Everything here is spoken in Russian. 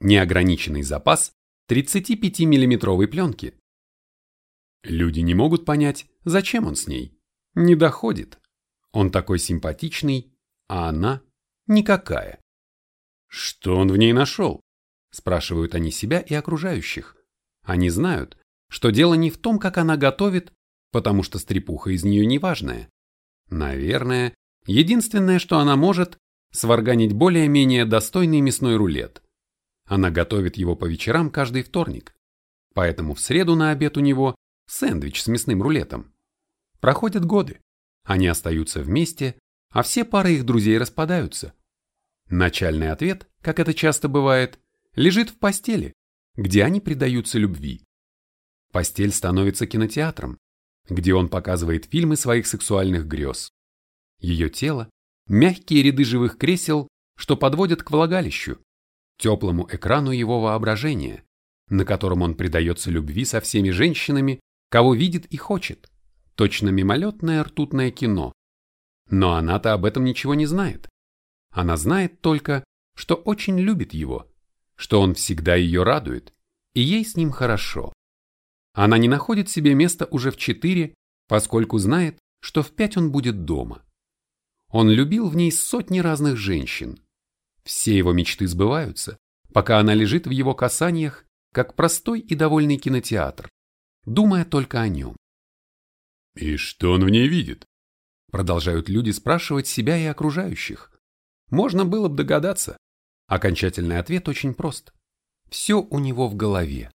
Неограниченный запас 35-миллиметровой пленки. Люди не могут понять, зачем он с ней. Не доходит. Он такой симпатичный, а она никакая. Что он в ней нашел? Спрашивают они себя и окружающих. Они знают, что дело не в том, как она готовит, потому что стрепуха из нее неважная. Наверное, единственное, что она может, сварганить более-менее достойный мясной рулет. Она готовит его по вечерам каждый вторник. Поэтому в среду на обед у него сэндвич с мясным рулетом. Проходят годы. Они остаются вместе, а все пары их друзей распадаются. Начальный ответ, как это часто бывает, лежит в постели, где они предаются любви. Постель становится кинотеатром, где он показывает фильмы своих сексуальных грез. Ее тело – мягкие ряды живых кресел, что подводят к влагалищу, теплому экрану его воображения, на котором он предается любви со всеми женщинами, кого видит и хочет. Точно мимолетное ртутное кино. Но она-то об этом ничего не знает. Она знает только, что очень любит его, что он всегда ее радует, и ей с ним хорошо. Она не находит себе места уже в четыре, поскольку знает, что в пять он будет дома. Он любил в ней сотни разных женщин. Все его мечты сбываются, пока она лежит в его касаниях, как простой и довольный кинотеатр, думая только о нем. «И что он в ней видит?» Продолжают люди спрашивать себя и окружающих. Можно было бы догадаться. Окончательный ответ очень прост. Все у него в голове.